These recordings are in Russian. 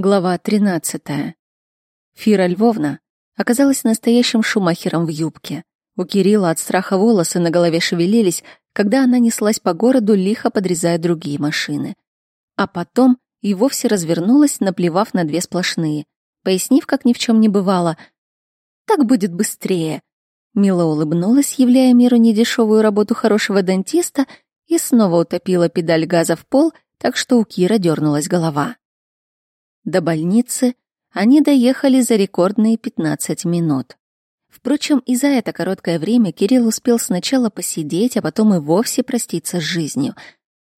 Глава 13. Фира Львовна оказалась настоящим шумахером в юбке. У Кирилла от страха волосы на голове шевелились, когда она неслась по городу, лихо подрезая другие машины. А потом и вовсе развернулась, наплевав на две сплошные, пояснив, как ни в чем не бывало. «Так будет быстрее!» Мила улыбнулась, являя миру недешевую работу хорошего дантиста, и снова утопила педаль газа в пол, так что у Кира дернулась голова. До больницы они доехали за рекордные 15 минут. Впрочем, и за это короткое время Кирилл успел сначала посидеть, а потом и вовсе проститься с жизнью.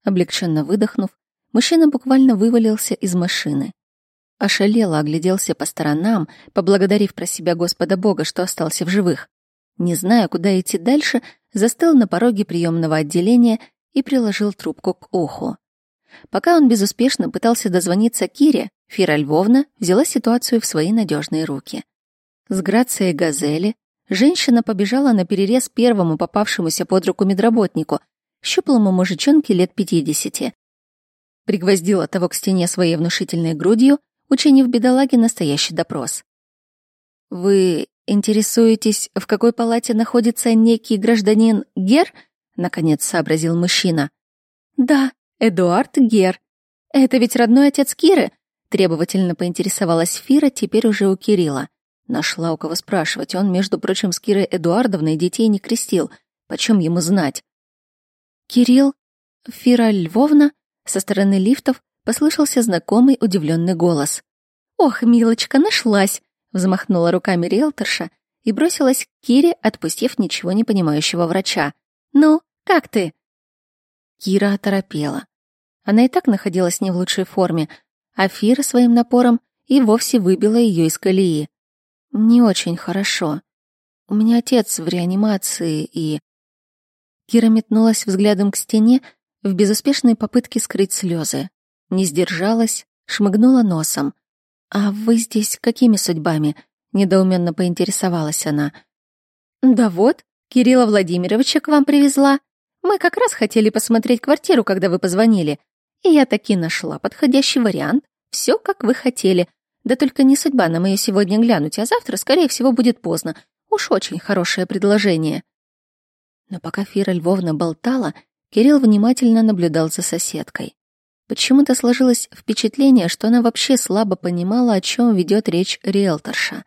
Облегченно выдохнув, мужчина буквально вывалился из машины. Ошалело огляделся по сторонам, поблагодарив про себя Господа Бога, что остался в живых. Не зная, куда идти дальше, застыл на пороге приемного отделения и приложил трубку к уху. Пока он безуспешно пытался дозвониться Кире, Фира Львовна взяла ситуацию в свои надежные руки. С грацией газели женщина побежала на перерез первому попавшемуся под руку медработнику, щуплому мужичонке лет пятидесяти. Пригвоздила того к стене своей внушительной грудью, учинив бедолаге настоящий допрос. «Вы интересуетесь, в какой палате находится некий гражданин Гер?» — наконец сообразил мужчина. «Да», Эдуард Гер. Это ведь родной отец Киры? Требовательно поинтересовалась Фира, теперь уже у Кирилла. Нашла у кого спрашивать. Он, между прочим, с Кирой Эдуардовной детей не крестил. Почем ему знать? Кирилл? Фира Львовна? Со стороны лифтов послышался знакомый удивленный голос. «Ох, милочка, нашлась!» взмахнула руками риэлторша и бросилась к Кире, отпустив ничего не понимающего врача. «Ну, как ты?» Кира оторопела. Она и так находилась не в лучшей форме, а Фира своим напором и вовсе выбила ее из колеи. Не очень хорошо. У меня отец в реанимации и... Кира метнулась взглядом к стене в безуспешной попытке скрыть слезы. Не сдержалась, шмыгнула носом. «А вы здесь какими судьбами?» — недоуменно поинтересовалась она. «Да вот, Кирилла Владимировича к вам привезла. Мы как раз хотели посмотреть квартиру, когда вы позвонили. И я таки нашла подходящий вариант. Все, как вы хотели. Да только не судьба нам ее сегодня глянуть, а завтра, скорее всего, будет поздно. Уж очень хорошее предложение. Но пока Фира Львовна болтала, Кирилл внимательно наблюдал за соседкой. Почему-то сложилось впечатление, что она вообще слабо понимала, о чем ведет речь риэлторша.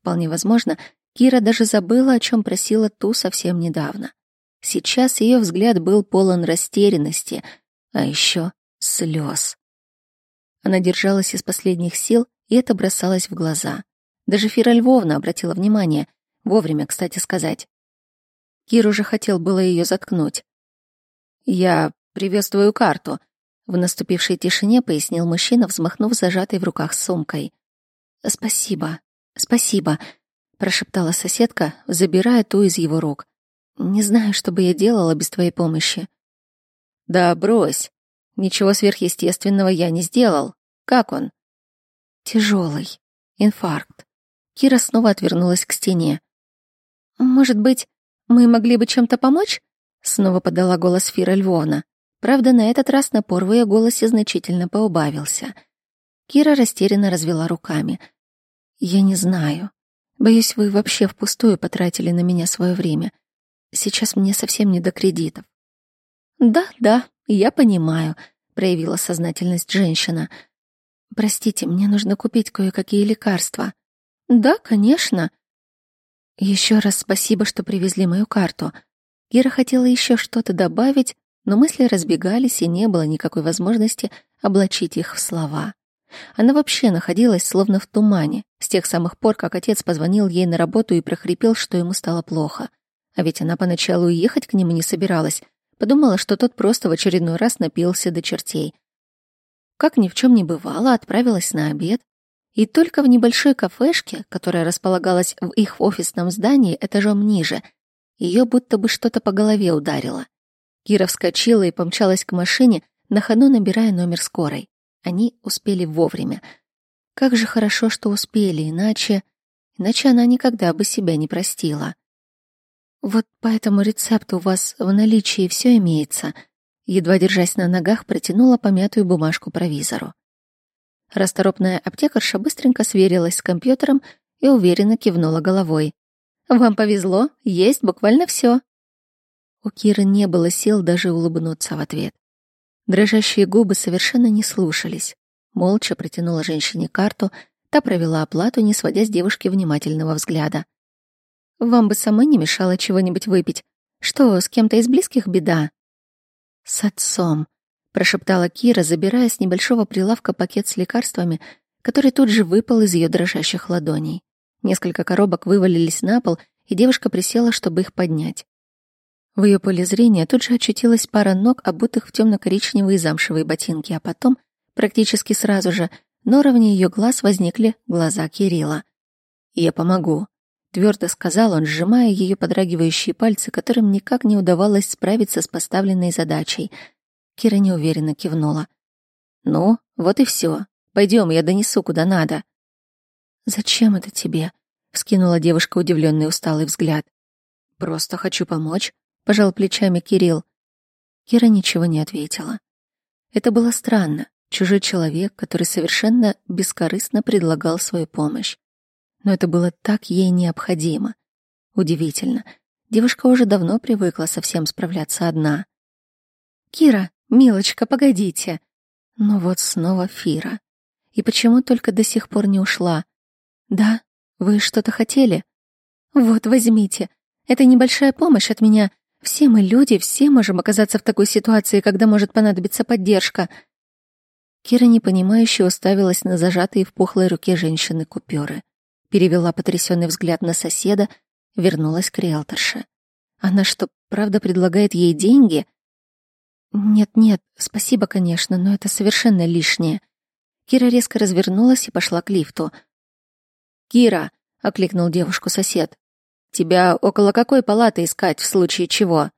Вполне возможно, Кира даже забыла, о чем просила ту совсем недавно. Сейчас ее взгляд был полон растерянности — а еще слез. Она держалась из последних сил, и это бросалось в глаза. Даже Фира Львовна обратила внимание, вовремя, кстати сказать. Кир уже хотел было ее заткнуть. «Я привез твою карту», — в наступившей тишине пояснил мужчина, взмахнув зажатой в руках сумкой. «Спасибо, спасибо», — прошептала соседка, забирая ту из его рук. «Не знаю, что бы я делала без твоей помощи». Да брось. Ничего сверхъестественного я не сделал. Как он? Тяжелый. Инфаркт. Кира снова отвернулась к стене. Может быть, мы могли бы чем-то помочь? Снова подала голос Фира Львовна. Правда, на этот раз напор в ее голосе значительно поубавился. Кира растерянно развела руками. «Я не знаю. Боюсь, вы вообще впустую потратили на меня свое время. Сейчас мне совсем не до кредитов. «Да, да, я понимаю», — проявила сознательность женщина. «Простите, мне нужно купить кое-какие лекарства». «Да, конечно». Еще раз спасибо, что привезли мою карту. Кира хотела еще что-то добавить, но мысли разбегались, и не было никакой возможности облачить их в слова. Она вообще находилась словно в тумане, с тех самых пор, как отец позвонил ей на работу и прохрипел, что ему стало плохо. А ведь она поначалу ехать к нему не собиралась, Подумала, что тот просто в очередной раз напился до чертей. Как ни в чем не бывало, отправилась на обед. И только в небольшой кафешке, которая располагалась в их офисном здании этажом ниже, ее будто бы что-то по голове ударило. Кира вскочила и помчалась к машине, на ходу набирая номер скорой. Они успели вовремя. Как же хорошо, что успели, иначе... Иначе она никогда бы себя не простила. Вот по этому рецепту у вас в наличии все имеется. Едва держась на ногах, протянула помятую бумажку провизору. Расторопная аптекарша быстренько сверилась с компьютером и уверенно кивнула головой. «Вам повезло, есть буквально все. У Киры не было сил даже улыбнуться в ответ. Дрожащие губы совершенно не слушались. Молча протянула женщине карту, та провела оплату, не сводя с девушки внимательного взгляда. «Вам бы самой не мешало чего-нибудь выпить. Что, с кем-то из близких беда?» «С отцом», — прошептала Кира, забирая с небольшого прилавка пакет с лекарствами, который тут же выпал из ее дрожащих ладоней. Несколько коробок вывалились на пол, и девушка присела, чтобы их поднять. В ее поле зрения тут же очутилась пара ног, обутых в темно-коричневые замшевые ботинки, а потом, практически сразу же, на уровне ее глаз возникли глаза Кирилла. «Я помогу», — твердо сказал он, сжимая ее подрагивающие пальцы, которым никак не удавалось справиться с поставленной задачей. Кира неуверенно кивнула. «Ну, вот и все. Пойдем, я донесу куда надо». «Зачем это тебе?» — вскинула девушка удивленный усталый взгляд. «Просто хочу помочь», — пожал плечами Кирилл. Кира ничего не ответила. Это было странно. Чужой человек, который совершенно бескорыстно предлагал свою помощь. Но это было так ей необходимо. Удивительно. Девушка уже давно привыкла совсем справляться одна. «Кира, милочка, погодите!» Но вот снова Фира. И почему только до сих пор не ушла? «Да, вы что-то хотели?» «Вот, возьмите. Это небольшая помощь от меня. Все мы люди, все можем оказаться в такой ситуации, когда может понадобиться поддержка. Кира непонимающе уставилась на зажатые в пухлой руке женщины купюры. Перевела потрясенный взгляд на соседа, вернулась к риэлторше. Она что, правда предлагает ей деньги? Нет-нет, спасибо, конечно, но это совершенно лишнее. Кира резко развернулась и пошла к лифту. «Кира!» — окликнул девушку сосед. Тебя около какой палаты искать в случае чего?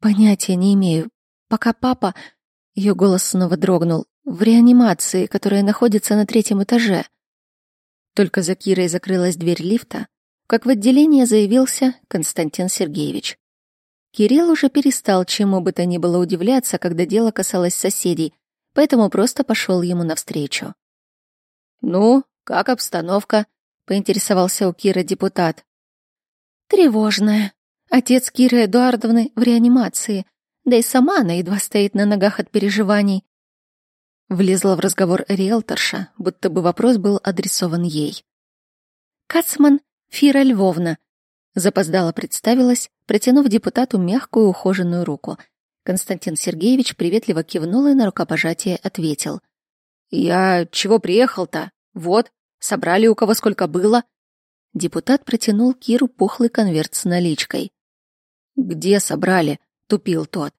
Понятия не имею. Пока папа... Ее голос снова дрогнул. В реанимации, которая находится на третьем этаже. Только за Кирой закрылась дверь лифта, как в отделение заявился Константин Сергеевич. Кирилл уже перестал чему бы то ни было удивляться, когда дело касалось соседей, поэтому просто пошел ему навстречу. «Ну, как обстановка?» — поинтересовался у Киры депутат. Тревожная. Отец Киры Эдуардовны в реанимации, да и сама она едва стоит на ногах от переживаний. Влезла в разговор риэлторша, будто бы вопрос был адресован ей. «Кацман Фира Львовна», — запоздала представилась, протянув депутату мягкую ухоженную руку. Константин Сергеевич приветливо кивнул и на рукопожатие ответил. «Я чего приехал-то? Вот, собрали у кого сколько было, Депутат протянул Киру пухлый конверт с наличкой. «Где собрали?» — тупил тот.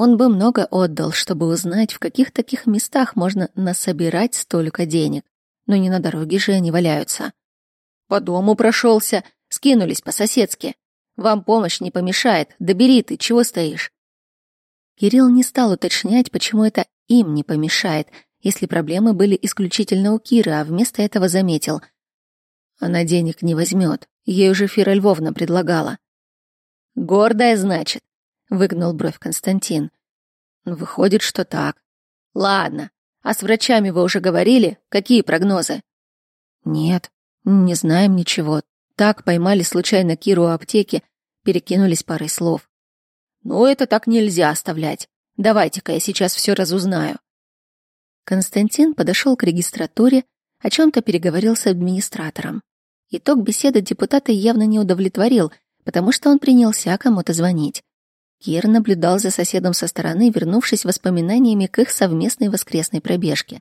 Он бы много отдал, чтобы узнать, в каких таких местах можно насобирать столько денег. Но не на дороге же они валяются. По дому прошелся, скинулись по-соседски. Вам помощь не помешает, добери ты, чего стоишь? Кирилл не стал уточнять, почему это им не помешает, если проблемы были исключительно у Киры, а вместо этого заметил — она денег не возьмет. Ей уже Фира Львовна предлагала. «Гордая, значит?» — выгнул бровь Константин. «Выходит, что так. Ладно. А с врачами вы уже говорили? Какие прогнозы?» «Нет, не знаем ничего. Так поймали случайно Киру у аптеки, перекинулись парой слов. «Ну, это так нельзя оставлять. Давайте-ка я сейчас все разузнаю». Константин подошел к регистратуре, о чем-то переговорил с администратором. Итог беседы депутата явно не удовлетворил, потому что он принялся кому-то звонить. Кир наблюдал за соседом со стороны, вернувшись воспоминаниями к их совместной воскресной пробежке.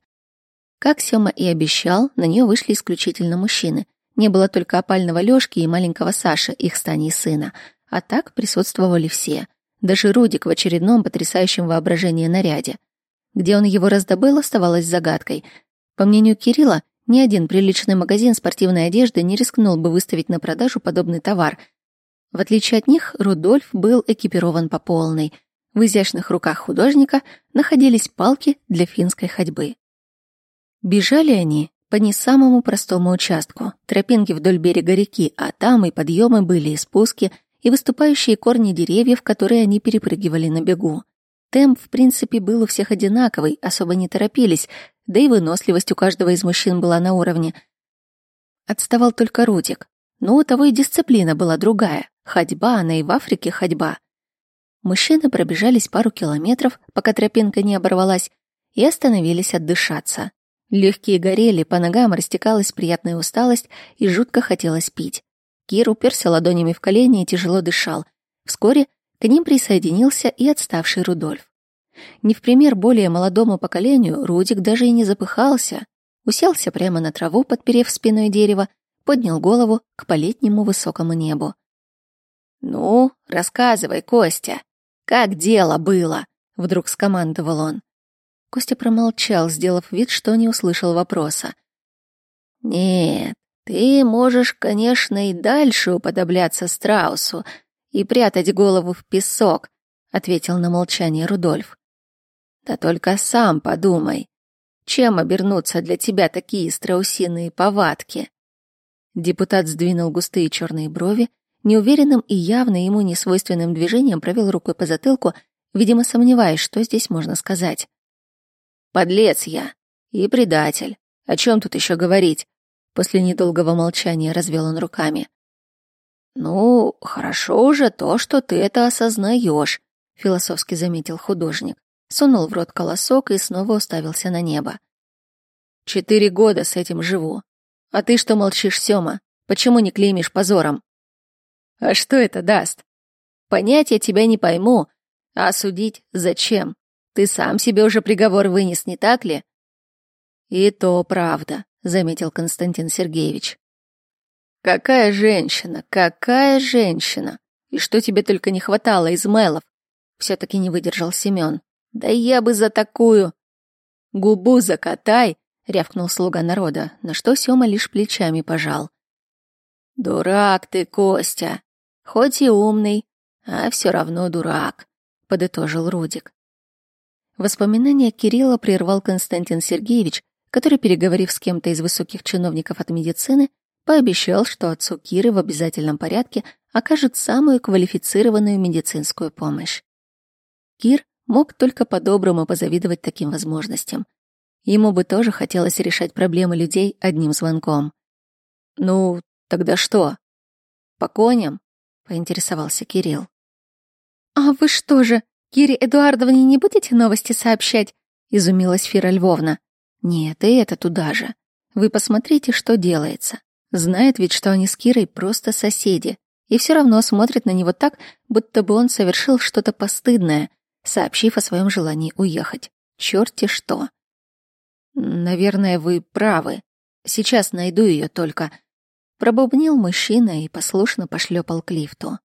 Как Сёма и обещал, на нее вышли исключительно мужчины. Не было только опального Лёшки и маленького Саши, их стани сына. А так присутствовали все. Даже Рудик в очередном потрясающем воображении наряде. Где он его раздобыл, оставалось загадкой. По мнению Кирилла, ни один приличный магазин спортивной одежды не рискнул бы выставить на продажу подобный товар. В отличие от них, Рудольф был экипирован по полной. В изящных руках художника находились палки для финской ходьбы. Бежали они по не самому простому участку, тропинки вдоль берега реки, а там и подъемы были, и спуски, и выступающие корни деревьев, которые они перепрыгивали на бегу. Темп, в принципе, был у всех одинаковый, особо не торопились, да и выносливость у каждого из мужчин была на уровне. Отставал только Рудик. Но у того и дисциплина была другая. Ходьба, она и в Африке ходьба. Мужчины пробежались пару километров, пока тропинка не оборвалась, и остановились отдышаться. Легкие горели, по ногам растекалась приятная усталость и жутко хотелось пить. Кир уперся ладонями в колени и тяжело дышал. Вскоре к ним присоединился и отставший Рудольф. Не в пример более молодому поколению, Рудик даже и не запыхался. Уселся прямо на траву, подперев спиной дерево, поднял голову к полетнему высокому небу. «Ну, рассказывай, Костя, как дело было?» — вдруг скомандовал он. Костя промолчал, сделав вид, что не услышал вопроса. «Нет, ты можешь, конечно, и дальше уподобляться страусу и прятать голову в песок», — ответил на молчание Рудольф. «Да только сам подумай, чем обернутся для тебя такие страусиные повадки?» Депутат сдвинул густые черные брови, неуверенным и явно ему несвойственным движением провел рукой по затылку, видимо, сомневаясь, что здесь можно сказать. Подлец я и предатель. О чем тут еще говорить? После недолгого молчания развел он руками. Ну, хорошо уже то, что ты это осознаешь, философски заметил художник. Сунул в рот колосок и снова уставился на небо. Четыре года с этим живу. А ты что молчишь, Сёма? Почему не клеймишь позором? А что это даст? Понять я тебя не пойму, а судить зачем? Ты сам себе уже приговор вынес, не так ли? И то правда, заметил Константин Сергеевич. Какая женщина, какая женщина! И что тебе только не хватало из? Все-таки не выдержал Семен. Да я бы за такую... Губу закатай, рявкнул слуга народа, на что Сема лишь плечами пожал. Дурак ты, Костя. Хоть и умный, а все равно дурак, подытожил Рудик. Воспоминания Кирилла прервал Константин Сергеевич, который, переговорив с кем-то из высоких чиновников от медицины, пообещал, что отцу Киры в обязательном порядке окажет самую квалифицированную медицинскую помощь. Кир мог только по-доброму позавидовать таким возможностям. Ему бы тоже хотелось решать проблемы людей одним звонком. «Ну, тогда что? По коням?» — поинтересовался Кирилл. «А вы что же, Кире Эдуардовне не будете новости сообщать?» — изумилась Фира Львовна. «Нет, и это туда же. Вы посмотрите, что делается. Знает ведь, что они с Кирой просто соседи, и все равно смотрит на него так, будто бы он совершил что-то постыдное, сообщив о своем желании уехать. Черти что!» «Наверное, вы правы. Сейчас найду ее только...» Пробубнил мужчина и послушно пошлепал к лифту.